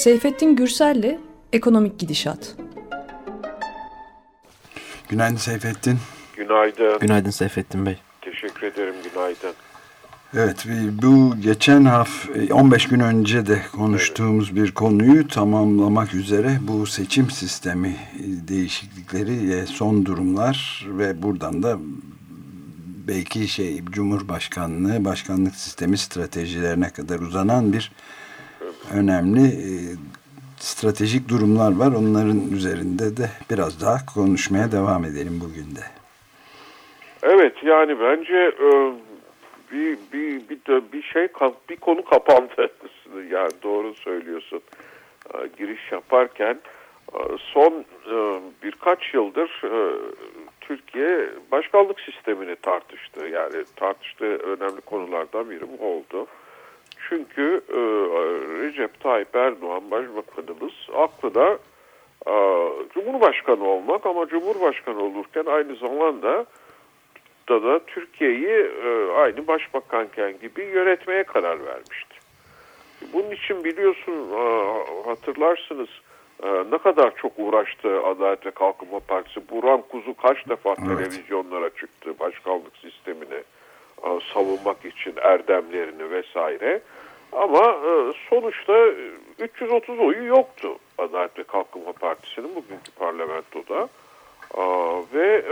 Seyfettin Gürsel'le Ekonomik Gidişat. Günaydın Seyfettin. Günaydın. Günaydın Seyfettin Bey. Teşekkür ederim, günaydın. Evet, bu geçen hafta 15 gün önce de konuştuğumuz evet. bir konuyu tamamlamak üzere bu seçim sistemi değişiklikleri son durumlar ve buradan da belki şey Cumhurbaşkanlığı, başkanlık sistemi stratejilerine kadar uzanan bir önemli e, stratejik durumlar var. Onların üzerinde de biraz daha konuşmaya devam edelim bugün de. Evet yani bence e, bir bir bir, bir şey bir konu kapandı. yani doğru söylüyorsun. E, giriş yaparken son birkaç yıldır Türkiye başkanlık sistemini tartıştı. Yani tartıştığı önemli konulardan biri bu oldu. Çünkü e, Recep Tayyip Erdoğan Başbakanımız aklına e, Cumhurbaşkanı olmak ama Cumhurbaşkanı olurken aynı zamanda da da Türkiye'yi e, aynı başbakanken gibi yönetmeye karar vermişti. Bunun için biliyorsun e, hatırlarsınız e, ne kadar çok uğraştı Adalet ve Kalkınma Partisi. Buran Kuzu kaç defa evet. televizyonlara çıktı başkanlık sistemini e, savunmak için erdemlerini vesaire. Ama e, sonuçta 330 oyu yoktu Adalet ve Kalkınma Partisi'nin bugünkü parlamentoda. Ve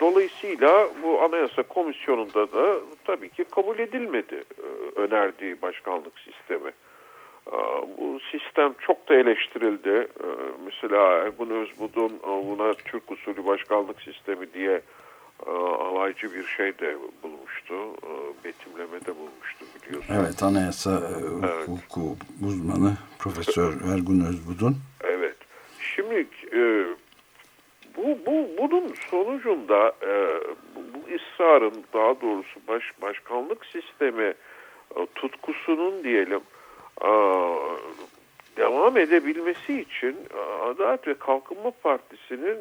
dolayısıyla bu Anayasa Komisyonu'nda da tabii ki kabul edilmedi önerdiği başkanlık sistemi. Bu sistem çok da eleştirildi. Mesela Ergun Özbudun buna Türk usulü başkanlık sistemi diye alaycı bir şey de bulmuştu. Betimleme de bulmuştu biliyorsun. Evet anayasa evet. hukuku uzmanı Profesör Ergun Özbudun. Evet. Şimdi bu, bu bunun sonucunda bu ısrarın daha doğrusu baş, başkanlık sistemi tutkusunun diyelim devam edebilmesi için Adalet ve Kalkınma Partisi'nin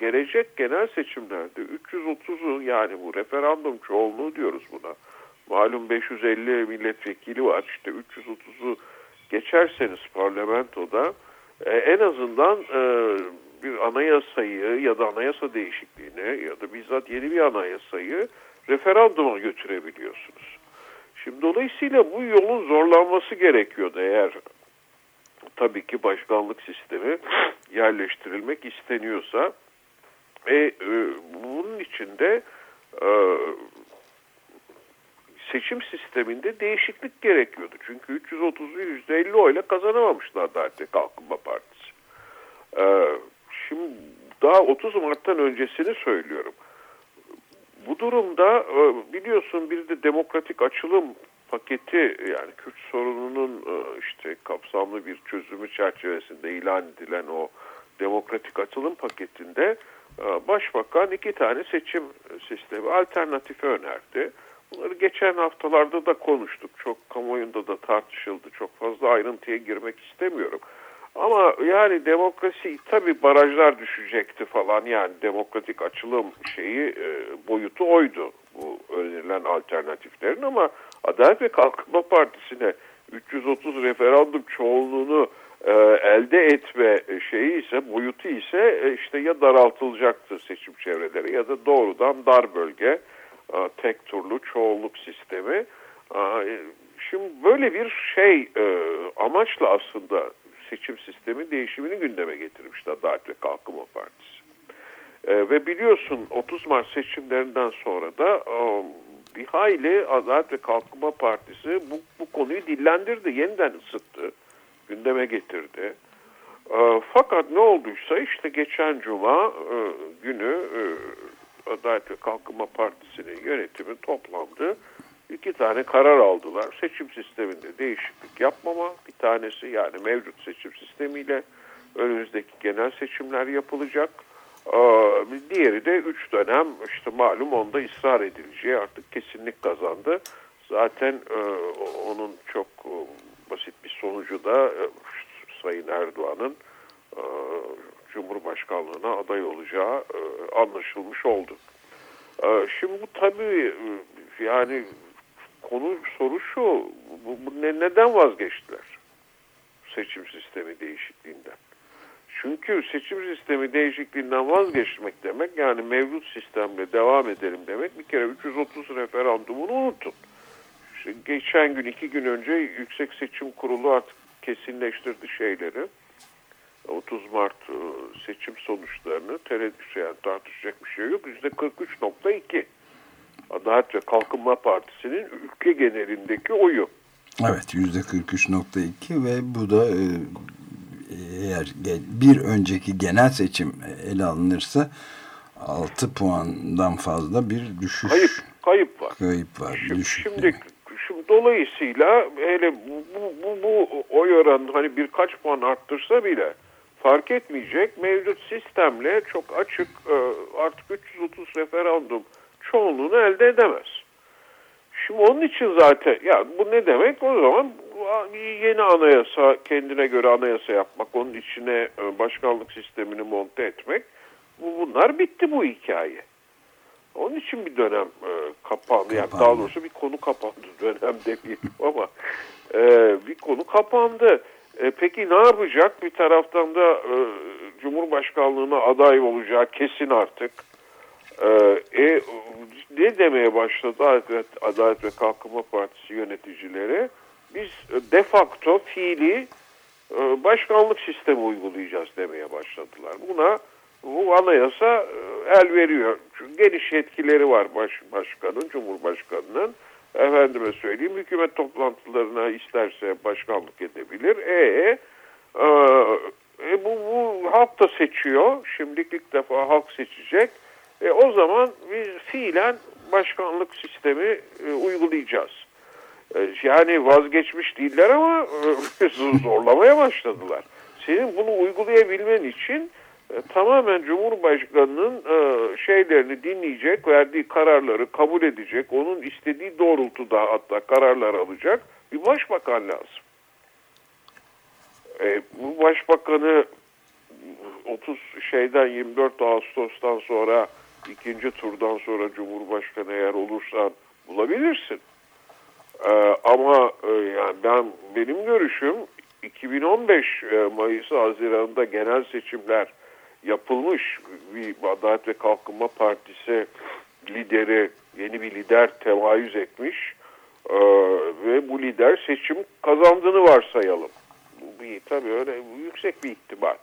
gelecek genel seçimlerde 330'u yani bu referandum çoğunluğu diyoruz buna. Malum 550 milletvekili var işte 330'u geçerseniz parlamentoda e, en azından e, bir anayasayı ya da anayasa değişikliğini ya da bizzat yeni bir anayasayı referanduma götürebiliyorsunuz. Şimdi dolayısıyla bu yolun zorlanması gerekiyordu eğer tabii ki başkanlık sistemi yerleştirilmek isteniyorsa. E, e, bunun içinde e, seçim sisteminde değişiklik gerekiyordu. Çünkü 330'u %50 oyla kazanamamıştı Adalet ve Kalkınma Partisi. E, şimdi daha 30 Mart'tan öncesini söylüyorum. Bu durumda e, biliyorsun bir de demokratik açılım paketi yani Kürt sorununun e, işte kapsamlı bir çözümü çerçevesinde ilan edilen o demokratik açılım paketinde başbakan iki tane seçim sistemi alternatifi önerdi. Bunları geçen haftalarda da konuştuk. Çok kamuoyunda da tartışıldı. Çok fazla ayrıntıya girmek istemiyorum. Ama yani demokrasi tabi barajlar düşecekti falan yani demokratik açılım şeyi e, boyutu oydu bu önerilen alternatiflerin ama Adalet ve Kalkınma Partisi'ne 330 referandum çoğunluğunu e, elde etme şeyi ise boyutu ise e, işte ya daraltılacaktı seçim çevreleri ya da doğrudan dar bölge e, tek turlu çoğunluk sistemi. Şimdi böyle bir şey amaçla aslında seçim sistemi değişimini gündeme getirmişti Adalet ve Kalkınma Partisi. Ve biliyorsun 30 Mart seçimlerinden sonra da bir hayli Adalet ve Kalkınma Partisi bu, bu konuyu dillendirdi, yeniden ısıttı, gündeme getirdi. E, fakat ne olduysa işte geçen cuma e, günü e, Adalet ve Kalkınma Partisi'nin yönetimi toplandı iki tane karar aldılar. Seçim sisteminde değişiklik yapmama bir tanesi yani mevcut seçim sistemiyle önümüzdeki genel seçimler yapılacak. Diğeri de üç dönem işte malum onda ısrar edileceği artık kesinlik kazandı. Zaten e, onun çok sonucu da e, Sayın Erdoğan'ın Cumhurbaşkanlığına aday olacağı anlaşılmış oldu. Şimdi bu tabii yani konu soru şu, bu, bu ne, neden vazgeçtiler? seçim sistemi değişikliğinden. Çünkü seçim sistemi değişikliğinden vazgeçmek demek yani mevcut sistemle devam edelim demek bir kere 330 referandumunu unutun. Geçen gün iki gün önce Yüksek Seçim Kurulu artık kesinleştirdi şeyleri. 30 Mart e, seçim sonuçlarını tereddüt yani tartışacak bir şey yok. %43.2 Adalet ve Kalkınma Partisi'nin ülke genelindeki oyu. Evet %43.2 ve bu da e, eğer bir önceki genel seçim ele alınırsa 6 puandan fazla bir düşüş. Kayıp, kayıp var. Kayıp var. Şimdi, düşüş şimdi dolayısıyla hele bu, bu, bu, oy oranı hani birkaç puan arttırsa bile fark etmeyecek. Mevcut sistemle çok açık e, artık 330 referandum çoğunluğunu elde edemez. Şimdi onun için zaten ya bu ne demek? O zaman yeni anayasa kendine göre anayasa yapmak, onun içine e, başkanlık sistemini monte etmek. Bu, bunlar bitti bu hikaye. Onun için bir dönem e, kapandı. Yani daha doğrusu bir konu kapandı. Dönem demeyelim ama e, bir konu kapandı. E, peki ne yapacak? Bir taraftan da e, Cumhurbaşkanlığına aday olacağı kesin artık. E, e, ne demeye başladı Adalet, Adalet ve Kalkınma Partisi yöneticileri? Biz de facto fiili e, başkanlık sistemi uygulayacağız demeye başladılar. Buna bu anayasa e, el veriyor. Çünkü geniş yetkileri var baş, başkanın, cumhurbaşkanının. Efendime söyleyeyim hükümet toplantılarına isterse başkanlık edebilir. E, e, e bu, bu halk da seçiyor. Şimdilik ilk defa halk seçecek. E, o zaman biz fiilen başkanlık sistemi e, uygulayacağız. E, yani vazgeçmiş değiller ama e, zorlamaya başladılar. Senin bunu uygulayabilmen için e, tamamen Cumhurbaşkanı'nın e, şeylerini dinleyecek, verdiği kararları kabul edecek, onun istediği doğrultuda hatta kararlar alacak bir başbakan lazım. E, bu başbakanı 30 şeyden 24 Ağustos'tan sonra ikinci turdan sonra Cumhurbaşkanı eğer olursan bulabilirsin. Ee, ama e, yani ben benim görüşüm 2015 e, Mayıs Haziran'da genel seçimler yapılmış bir Adalet ve Kalkınma Partisi lideri yeni bir lider temayüz etmiş ee, ve bu lider seçim kazandığını varsayalım. Bu bir tabii öyle yüksek bir ihtimal.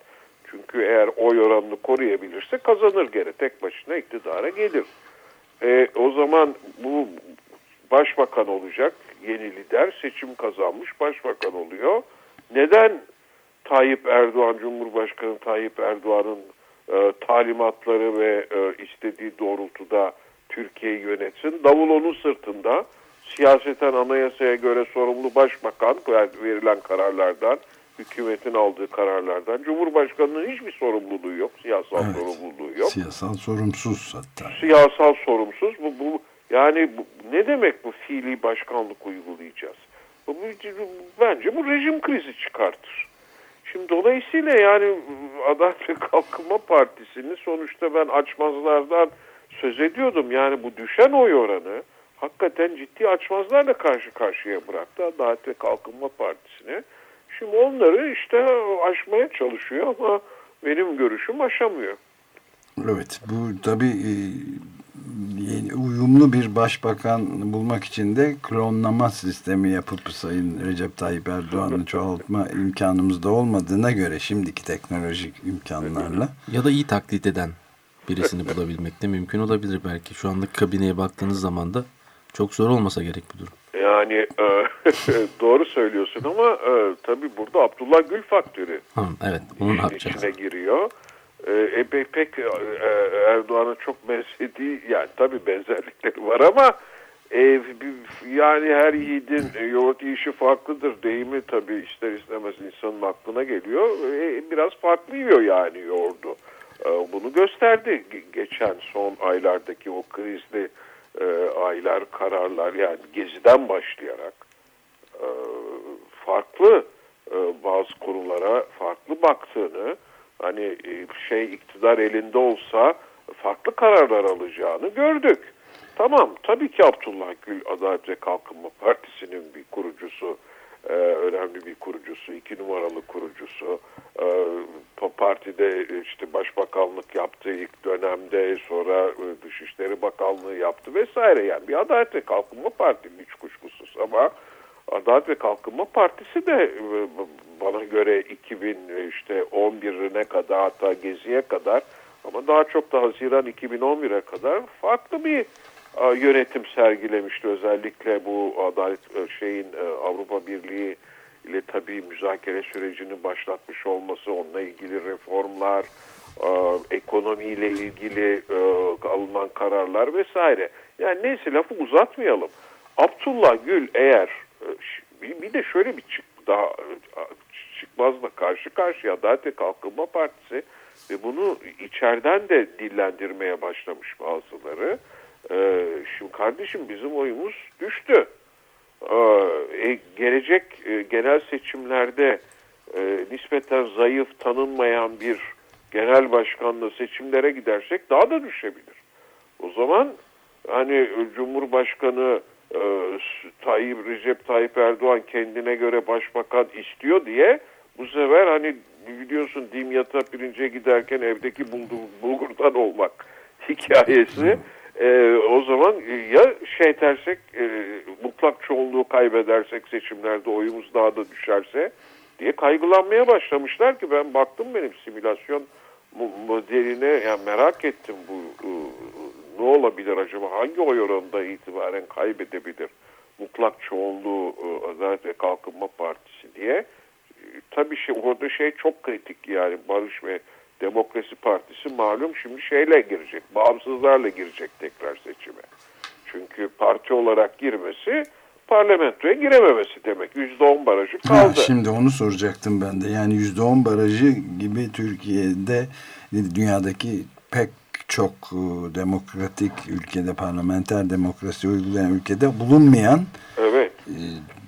Çünkü eğer oy oranını koruyabilirse kazanır gene tek başına iktidara gelir. E, o zaman bu başbakan olacak yeni lider seçim kazanmış başbakan oluyor. Neden Tayyip Erdoğan Cumhurbaşkanı Tayyip Erdoğan'ın e, talimatları ve e, istediği doğrultuda Türkiye'yi yönetsin? Davul onun sırtında. Siyaseten anayasaya göre sorumlu başbakan verilen kararlardan hükümetin aldığı kararlardan. Cumhurbaşkanının hiçbir sorumluluğu yok. Siyasal evet, sorumluluğu yok. Siyasal sorumsuz hatta. Siyasal sorumsuz. Bu, bu yani bu, ne demek bu fiili başkanlık uygulayacağız? Bu, bu, bence bu rejim krizi çıkartır. Şimdi dolayısıyla yani Adalet ve Kalkınma Partisi'ni sonuçta ben açmazlardan söz ediyordum. Yani bu düşen oy oranı hakikaten ciddi açmazlarla karşı karşıya bıraktı Adalet ve Kalkınma Partisi'ni. Şimdi onları işte aşmaya çalışıyor ama benim görüşüm aşamıyor. Evet bu tabi e, uyumlu bir başbakan bulmak için de klonlama sistemi yapıp Sayın Recep Tayyip Erdoğan'ı çoğaltma imkanımız da olmadığına göre şimdiki teknolojik imkanlarla. Ya da iyi taklit eden birisini bulabilmek de mümkün olabilir belki. Şu andaki kabineye baktığınız zaman da çok zor olmasa gerek bu durum. Yani e, doğru söylüyorsun ama e, tabii burada Abdullah Gül faktörü ha, evet, onun içine giriyor. E, e, pek e, Erdoğan'a çok benzediği yani tabii benzerlikleri var ama e, yani her yiğidin yoğurt yiyişi farklıdır deyimi tabii ister istemez insanın aklına geliyor. E, biraz farklı yiyor yani yoğurdu. E, bunu gösterdi geçen son aylardaki o krizli e, aylar, kararlar yani geziden başlayarak e, farklı e, bazı konulara farklı baktığını hani e, şey iktidar elinde olsa farklı kararlar alacağını gördük. Tamam tabii ki Abdullah Gül Adalet ve Kalkınma Partisi'nin bir kurucusu e, önemli bir kurucusu, iki numaralı kurucusu. E, partide işte başbakanlık yaptı ilk dönemde, sonra Dışişleri Bakanlığı yaptı vesaire. Yani bir Adalet ve Kalkınma Partisi hiç kuşkusuz ama Adalet ve Kalkınma Partisi de e, bana göre 2000 işte 11'ine kadar hatta Gezi'ye kadar ama daha çok da Haziran 2011'e kadar farklı bir yönetim sergilemişti. Özellikle bu adalet e, şeyin e, Avrupa Birliği ile tabii müzakere sürecini başlatmış olması, onunla ilgili reformlar, e, ekonomiyle ilgili alınan kararlar vesaire. Yani neyse lafı uzatmayalım. Abdullah Gül eğer bir de şöyle bir çık daha çıkmazla karşı karşıya Adalet Kalkınma Partisi ve bunu içeriden de dillendirmeye başlamış bazıları. Ee, şimdi kardeşim bizim oyumuz düştü. Ee, e, gelecek e, genel seçimlerde e, nispeten zayıf tanınmayan bir genel başkanla seçimlere gidersek daha da düşebilir. O zaman hani Cumhurbaşkanı e, Tayyip Recep Tayyip Erdoğan kendine göre başbakan istiyor diye bu sefer hani biliyorsun Dimyat'a pirince giderken evdeki bulgurdan olmak hikayesi. E, o zaman ya şey dersek e, mutlak çoğunluğu kaybedersek seçimlerde oyumuz daha da düşerse diye kaygılanmaya başlamışlar ki ben baktım benim simülasyon modeline yani merak ettim bu e, ne olabilir acaba hangi oy oranında itibaren kaybedebilir mutlak çoğunluğu e, Adalet ve Kalkınma Partisi diye. E, tabii şey, orada şey çok kritik yani Barış ve Demokrasi Partisi malum şimdi şeyle girecek, bağımsızlarla girecek tekrar seçime. Çünkü parti olarak girmesi parlamentoya girememesi demek. Yüzde on barajı kaldı. Ha, şimdi onu soracaktım ben de. Yani yüzde on barajı gibi Türkiye'de dünyadaki pek çok e, demokratik ülkede parlamenter demokrasi uygulayan ülkede bulunmayan evet. E,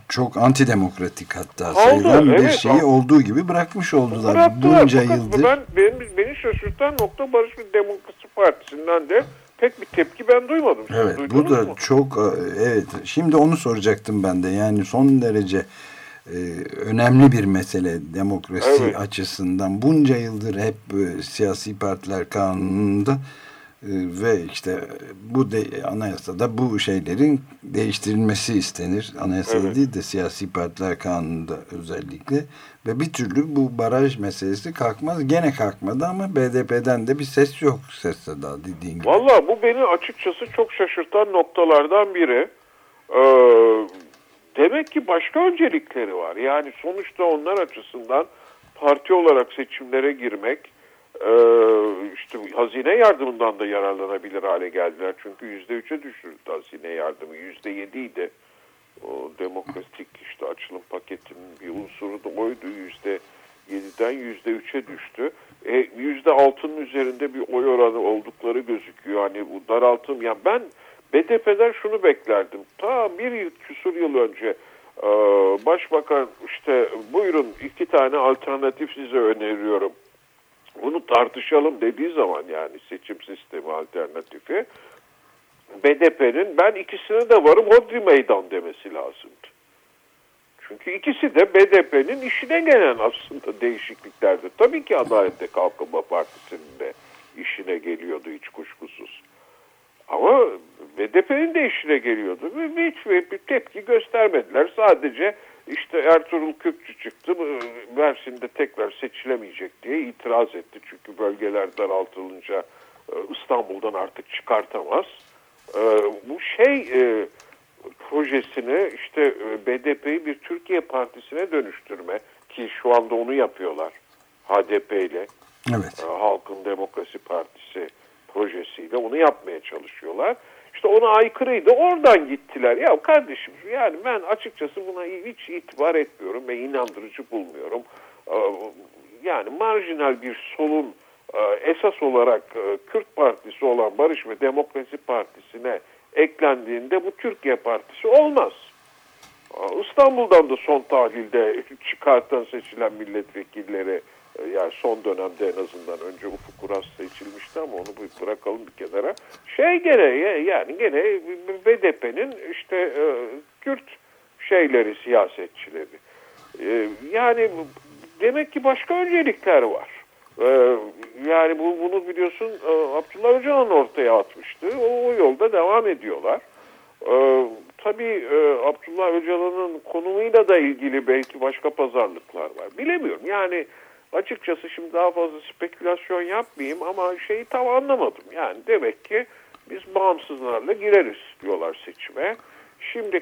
çok antidemokratik hatta Oldu, sayılan evet, bir şeyi olduğu gibi bırakmış oldular. Bıraktılar. Bunca Fakat yıldır. Ben, benim, beni şaşırtan nokta Barış ve Demokrasi Partisi'nden de pek bir tepki ben duymadım. Siz evet bu da mu? çok e, evet şimdi onu soracaktım ben de yani son derece önemli bir mesele demokrasi evet. açısından bunca yıldır hep e, siyasi partiler kanununda ee, ve işte bu de, anayasada bu şeylerin değiştirilmesi istenir. Anayasada evet. değil de siyasi partiler kanununda özellikle ve bir türlü bu baraj meselesi kalkmaz. Gene kalkmadı ama BDP'den de bir ses yok ses daha dediğin gibi. Valla bu beni açıkçası çok şaşırtan noktalardan biri. Ee, demek ki başka öncelikleri var. Yani sonuçta onlar açısından parti olarak seçimlere girmek ee, işte hazine yardımından da yararlanabilir hale geldiler. Çünkü yüzde üçe düşürdü hazine yardımı. Yüzde yediydi. O demokratik işte açılım paketinin bir unsuru da oydu. Yüzde yediden yüzde üçe düştü. E, yüzde altının üzerinde bir oy oranı oldukları gözüküyor. Hani bu daraltım. Yani ben BDP'den şunu beklerdim. Ta bir küsur yıl önce e, Başbakan işte buyurun iki tane alternatif size öneriyorum bunu tartışalım dediği zaman yani seçim sistemi alternatifi BDP'nin ben ikisine de varım hodri meydan demesi lazımdı. Çünkü ikisi de BDP'nin işine gelen aslında değişikliklerdi. Tabii ki Adalet ve Kalkınma Partisi'nin de işine geliyordu hiç kuşkusuz. Ama BDP'nin de işine geliyordu. Ve hiç bir tepki göstermediler. Sadece işte Ertuğrul Kökçü çıktı. Mersin'de tekrar seçilemeyecek diye itiraz etti. Çünkü bölgeler daraltılınca e, İstanbul'dan artık çıkartamaz. E, bu şey e, projesini işte BDP'yi bir Türkiye Partisi'ne dönüştürme ki şu anda onu yapıyorlar HDP ile. Evet. Halkın Demokrasi Partisi projesiyle onu yapmaya çalışıyorlar. İşte ona aykırıydı. Oradan gittiler. Ya kardeşim yani ben açıkçası buna hiç itibar etmiyorum ve inandırıcı bulmuyorum. Ee, yani marjinal bir solun e, esas olarak e, Kürt Partisi olan Barış ve Demokrasi Partisi'ne eklendiğinde bu Türkiye Partisi olmaz. Ee, İstanbul'dan da son tahlilde çıkartan seçilen milletvekilleri yani son dönemde en azından önce Ufuk Kuras seçilmişti ama onu bırakalım bir kenara. Şey gene yani gene BDP'nin işte e, Kürt şeyleri siyasetçileri. E, yani demek ki başka öncelikler var. E, yani bu bunu biliyorsun e, Abdullah Öcalan ortaya atmıştı. O, o yolda devam ediyorlar. E, tabii Abdullah Öcalan'ın konumuyla da ilgili belki başka pazarlıklar var. Bilemiyorum. Yani açıkçası şimdi daha fazla spekülasyon yapmayayım ama şeyi tam anlamadım. Yani demek ki biz bağımsızlarla gireriz diyorlar seçime. Şimdi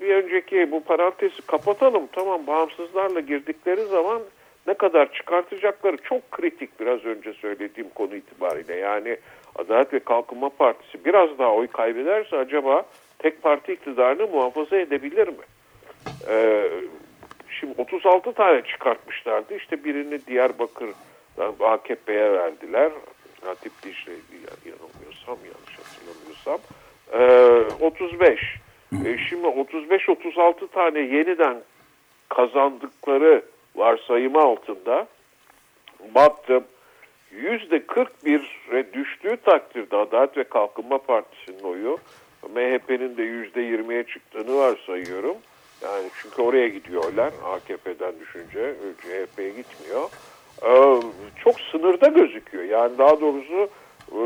bir önceki bu parantezi kapatalım. Tamam bağımsızlarla girdikleri zaman ne kadar çıkartacakları çok kritik biraz önce söylediğim konu itibariyle. Yani Adalet ve Kalkınma Partisi biraz daha oy kaybederse acaba tek parti iktidarını muhafaza edebilir mi? Ee, şimdi 36 tane çıkartmışlardı. İşte birini Diyarbakır'dan AKP'ye verdiler. Hatip Dicle'ydi yanılmıyorsam, yanlış hatırlamıyorsam. Ee, 35. Ee, şimdi 35-36 tane yeniden kazandıkları varsayımı altında baktım yüzde 41'e düştüğü takdirde Adalet ve Kalkınma Partisi'nin oyu MHP'nin de yüzde 20'ye çıktığını varsayıyorum. Yani çünkü oraya gidiyorlar AKP'den düşünce CHP'ye gitmiyor. Ee, çok sınırda gözüküyor. Yani daha doğrusu e,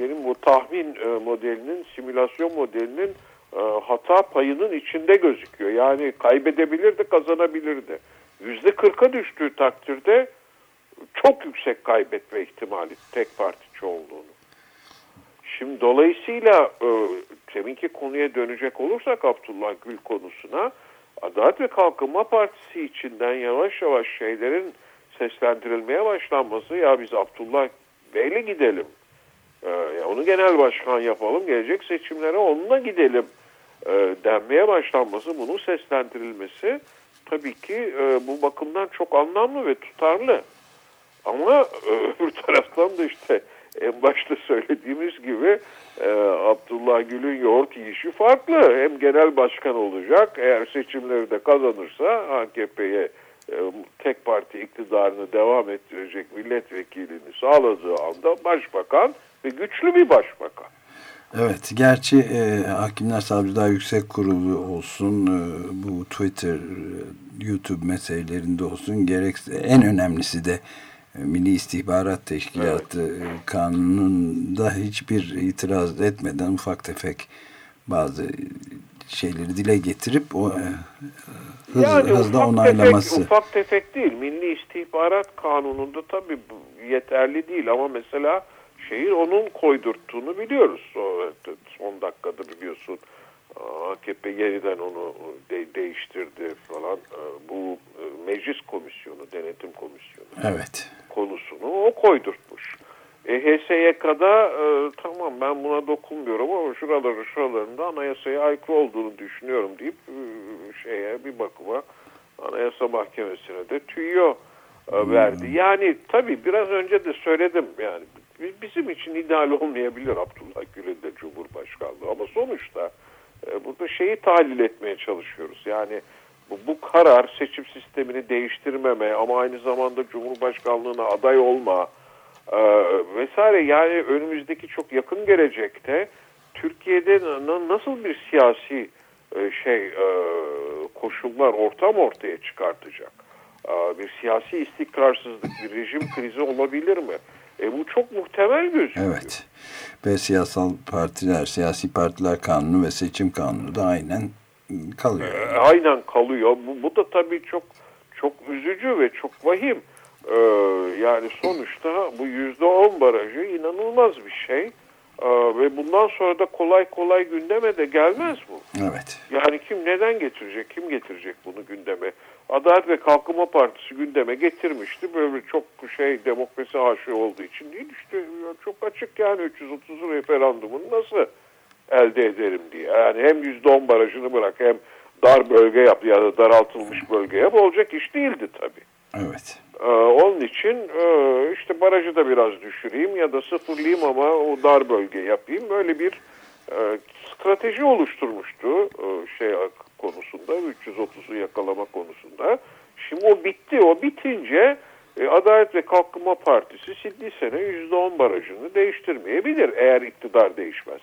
benim bu tahmin e, modelinin, simülasyon modelinin e, hata payının içinde gözüküyor. Yani kaybedebilirdi, kazanabilirdi. Yüzde kırka düştüğü takdirde çok yüksek kaybetme ihtimali tek parti çoğunluğunu. Şimdi dolayısıyla e, teminki konuya dönecek olursak Abdullah Gül konusuna Adalet ve Kalkınma Partisi içinden yavaş yavaş şeylerin seslendirilmeye başlanması ya biz Abdullah Bey'le gidelim. Ee, ya onu genel başkan yapalım. Gelecek seçimlere onunla gidelim e, denmeye başlanması, bunun seslendirilmesi tabii ki e, bu bakımdan çok anlamlı ve tutarlı. Ama e, öbür taraftan da işte en başta söylediğimiz gibi e, Abdullah Gül'ün yoğurt yiyişi farklı. Hem genel başkan olacak eğer seçimleri de kazanırsa AKP'ye e, tek parti iktidarını devam ettirecek milletvekilini sağladığı anda başbakan ve güçlü bir başbakan. Evet, gerçi e, Hakimler Savcılar Yüksek Kurulu olsun, e, bu Twitter, e, YouTube meselelerinde olsun, gerekse en önemlisi de Milli İstihbarat Teşkilatı evet. E, kanununda hiçbir itiraz etmeden ufak tefek bazı şeyleri dile getirip o e, hız, yani hızla ufak onaylaması. Tefek, ufak tefek değil. Milli İstihbarat Kanunu'nda tabii yeterli değil ama mesela şehir onun koydurttuğunu biliyoruz. Son dakikada biliyorsun AKP yeniden onu de değiştirdi falan. Bu meclis komisyonu, denetim komisyonu evet. Konusunu o koydurtmuş. E, HSYK'da e, tamam ben buna dokunmuyorum ama şuraları şuralarında anayasaya aykırı olduğunu düşünüyorum deyip e, şeye bir bakıma anayasa mahkemesine de tüyo e, verdi. Hmm. Yani tabii biraz önce de söyledim yani bizim için ideal olmayabilir Abdullah Gül'ün de Cumhurbaşkanlığı ama sonuçta e, burada şeyi tahlil etmeye çalışıyoruz. Yani bu, karar seçim sistemini değiştirmeme ama aynı zamanda Cumhurbaşkanlığına aday olma e, vesaire yani önümüzdeki çok yakın gelecekte Türkiye'de nasıl bir siyasi e, şey e, koşullar ortam ortaya çıkartacak? E, bir siyasi istikrarsızlık, bir rejim krizi olabilir mi? E bu çok muhtemel gözüküyor. Evet. Ve siyasal partiler, siyasi partiler kanunu ve seçim kanunu da aynen kalıyor. E, aynen kalıyor. Bu, bu da tabii çok çok üzücü ve çok vahim. Ee, yani sonuçta bu yüzde on barajı inanılmaz bir şey. Ee, ve bundan sonra da kolay kolay gündeme de gelmez bu. Evet. Yani kim neden getirecek, kim getirecek bunu gündeme? Adalet ve Kalkınma Partisi gündeme getirmişti. Böyle çok şey demokrasi aşığı olduğu için değil işte çok açık yani 330 referandumunu nasıl elde ederim diye. Yani hem %10 barajını bırak hem dar bölge yap ya da daraltılmış bölge yap olacak iş değildi tabii. Evet. Ee, onun için e, işte barajı da biraz düşüreyim ya da sıfırlayayım ama o dar bölge yapayım. Böyle bir e, strateji oluşturmuştu e, şey konusunda 330'u yakalama konusunda. Şimdi o bitti. O bitince e, Adalet ve Kalkınma Partisi Siddi sene %10 barajını değiştirmeyebilir eğer iktidar değişmez.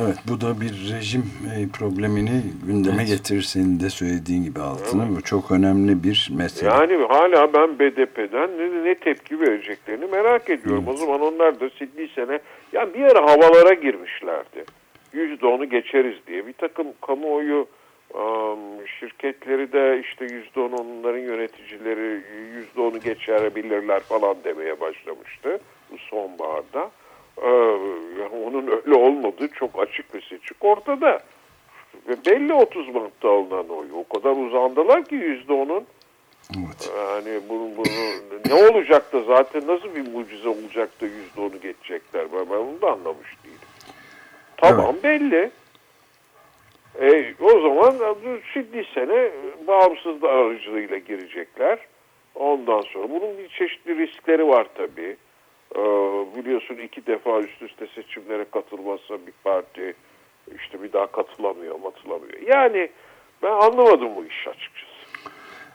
Evet bu da bir rejim e, problemini gündeme evet. getirir senin de söylediğin gibi altına. Evet. Bu çok önemli bir mesele. Yani hala ben BDP'den ne, ne tepki vereceklerini merak ediyorum. Evet. O zaman onlar da Sidney sene yani bir ara havalara girmişlerdi. Yüzde onu geçeriz diye. Bir takım kamuoyu um, şirketleri de işte yüzde on onların yöneticileri yüzde onu geçerebilirler falan demeye başlamıştı bu sonbaharda. Ee, onun öyle olmadığı çok açık ve seçik ortada. Ve belli 30 Mart'ta alınan oy. O kadar uzandılar ki yüzde onun. Evet. Yani bunu, bunu ne olacaktı zaten nasıl bir mucize olacaktı yüzde onu geçecekler ben, ben onu da anlamış değilim. Tamam evet. belli. E, o zaman şimdi sene bağımsız aracılığıyla girecekler. Ondan sonra bunun bir çeşitli riskleri var tabii. Ee, biliyorsun iki defa üst üste seçimlere katılmazsa bir parti işte bir daha katılamıyor, matılamıyor. Yani ben anlamadım bu iş açıkçası.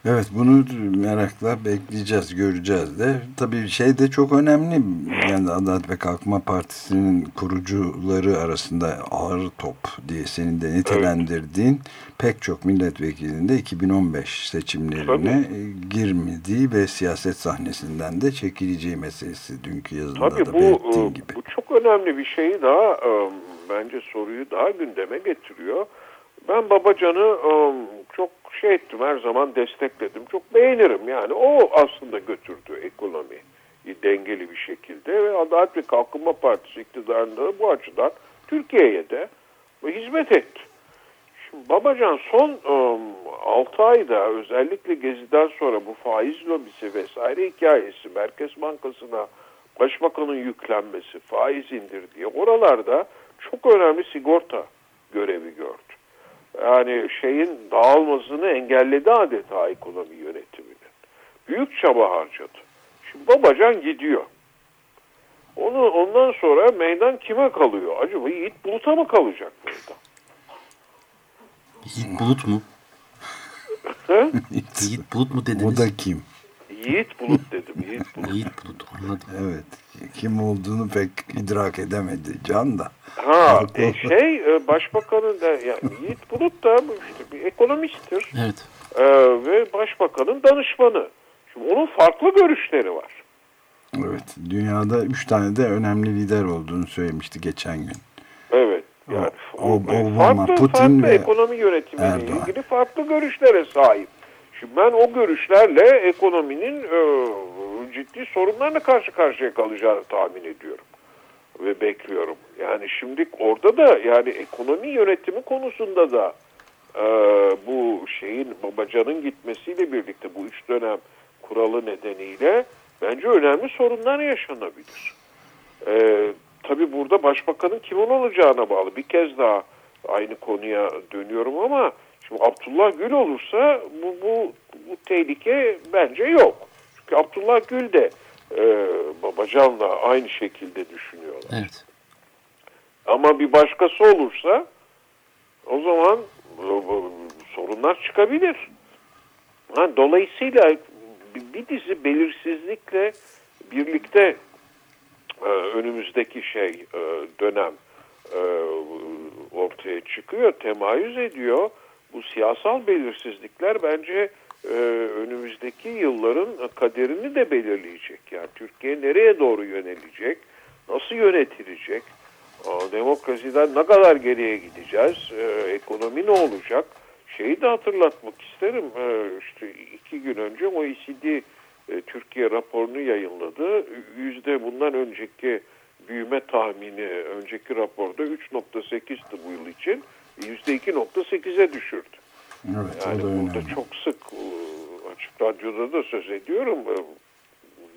Evet bunu merakla bekleyeceğiz, göreceğiz de. Tabii şey de çok önemli. Yani Adalet ve Kalkınma Partisi'nin kurucuları arasında ağır top diye senin de nitelendirdiğin evet. pek çok milletvekilinde 2015 seçimlerine Tabii. girmediği ve siyaset sahnesinden de çekileceği meselesi dünkü yazıda Tabii da bu, belirttiğin gibi. Bu çok önemli bir şeyi daha bence soruyu daha gündeme getiriyor. Ben Babacan'ı çok şey ettim her zaman destekledim. Çok beğenirim yani. O aslında götürdü ekonomi dengeli bir şekilde ve Adalet ve Kalkınma Partisi iktidarında bu açıdan Türkiye'ye de hizmet etti. Şimdi Babacan son um, 6 ayda özellikle Gezi'den sonra bu faiz lobisi vesaire hikayesi Merkez Bankası'na Başbakanın yüklenmesi, faiz indirdiği oralarda çok önemli sigorta görevi gördü yani şeyin dağılmasını engelledi adeta ekonomi yönetiminin. Büyük çaba harcadı. Şimdi Babacan gidiyor. Onu ondan sonra meydan kime kalıyor? Acaba Yiğit Bulut'a mı kalacak meydan? Yiğit Bulut mu? Yiğit Bulut mu dediniz? O da kim? Yiğit Bulut dedim. Yiğit Bulut. Yiğit Bulut anladım. Evet. Kim olduğunu pek idrak edemedi Can da. Ha e, şey e, başbakanın da yani Yiğit Bulut da işte bir ekonomisttir. Evet. E, ve başbakanın danışmanı. Şimdi onun farklı görüşleri var. Evet. Dünyada üç tane de önemli lider olduğunu söylemişti geçen gün. Evet. Yani o, Obama, farklı, Putin farklı ve ekonomi yönetimiyle Erdoğan. ilgili farklı görüşlere sahip. Şimdi ben o görüşlerle ekonominin e, ciddi sorunlarla karşı karşıya kalacağını tahmin ediyorum ve bekliyorum. Yani şimdi orada da yani ekonomi yönetimi konusunda da e, bu şeyin Babacan'ın gitmesiyle birlikte bu üç dönem kuralı nedeniyle bence önemli sorunlar yaşanabilir. E, tabii burada başbakanın kimin olacağına bağlı. Bir kez daha aynı konuya dönüyorum ama şimdi Abdullah Gül olursa bu, bu, bu tehlike bence yok. Abdullah Gül de e, Babacan'la aynı şekilde düşünüyorlar. Evet. Ama bir başkası olursa o zaman sorunlar çıkabilir. Ha, dolayısıyla bir dizi belirsizlikle birlikte e, önümüzdeki şey e, dönem e, ortaya çıkıyor, temayüz ediyor. Bu siyasal belirsizlikler bence e, önümüzdeki yılların kaderini de belirleyecek. Yani Türkiye nereye doğru yönelecek, nasıl yönetilecek, demokrasiden ne kadar geriye gideceğiz, e, ekonomi ne olacak? Şeyi de hatırlatmak isterim. E, işte iki gün önce OECD e, Türkiye raporunu yayınladı. Yüzde bundan önceki büyüme tahmini önceki raporda 3.8'ti bu yıl için. Yüzde 2.8'e düşürdü. Evet, yani burada önemli. çok sık e, açık radyoda da söz ediyorum. E,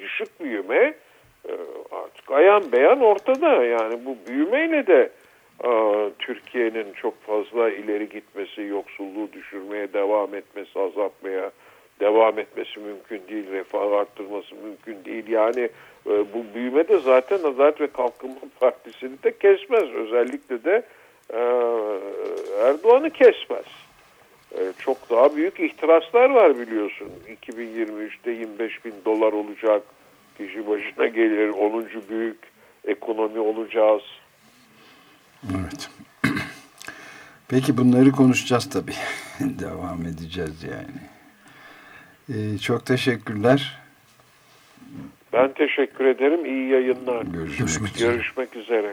düşük büyüme e, artık ayan beyan ortada. Yani bu büyümeyle de Türkiye'nin çok fazla ileri gitmesi, yoksulluğu düşürmeye devam etmesi, azaltmaya devam etmesi mümkün değil, refah arttırması mümkün değil. Yani bu büyüme de zaten Adalet ve Kalkınma Partisi'ni de kesmez. Özellikle de Erdoğan'ı kesmez. Ee, çok daha büyük ihtiraslar var biliyorsun. 2023'te 25 bin dolar olacak. Kişi başına gelir 10. büyük ekonomi olacağız. Evet. Peki bunları konuşacağız tabii. Devam edeceğiz yani. Ee, çok teşekkürler. Ben teşekkür ederim. İyi yayınlar. Görüşmek, Görüşmek üzere. Görüşmek üzere.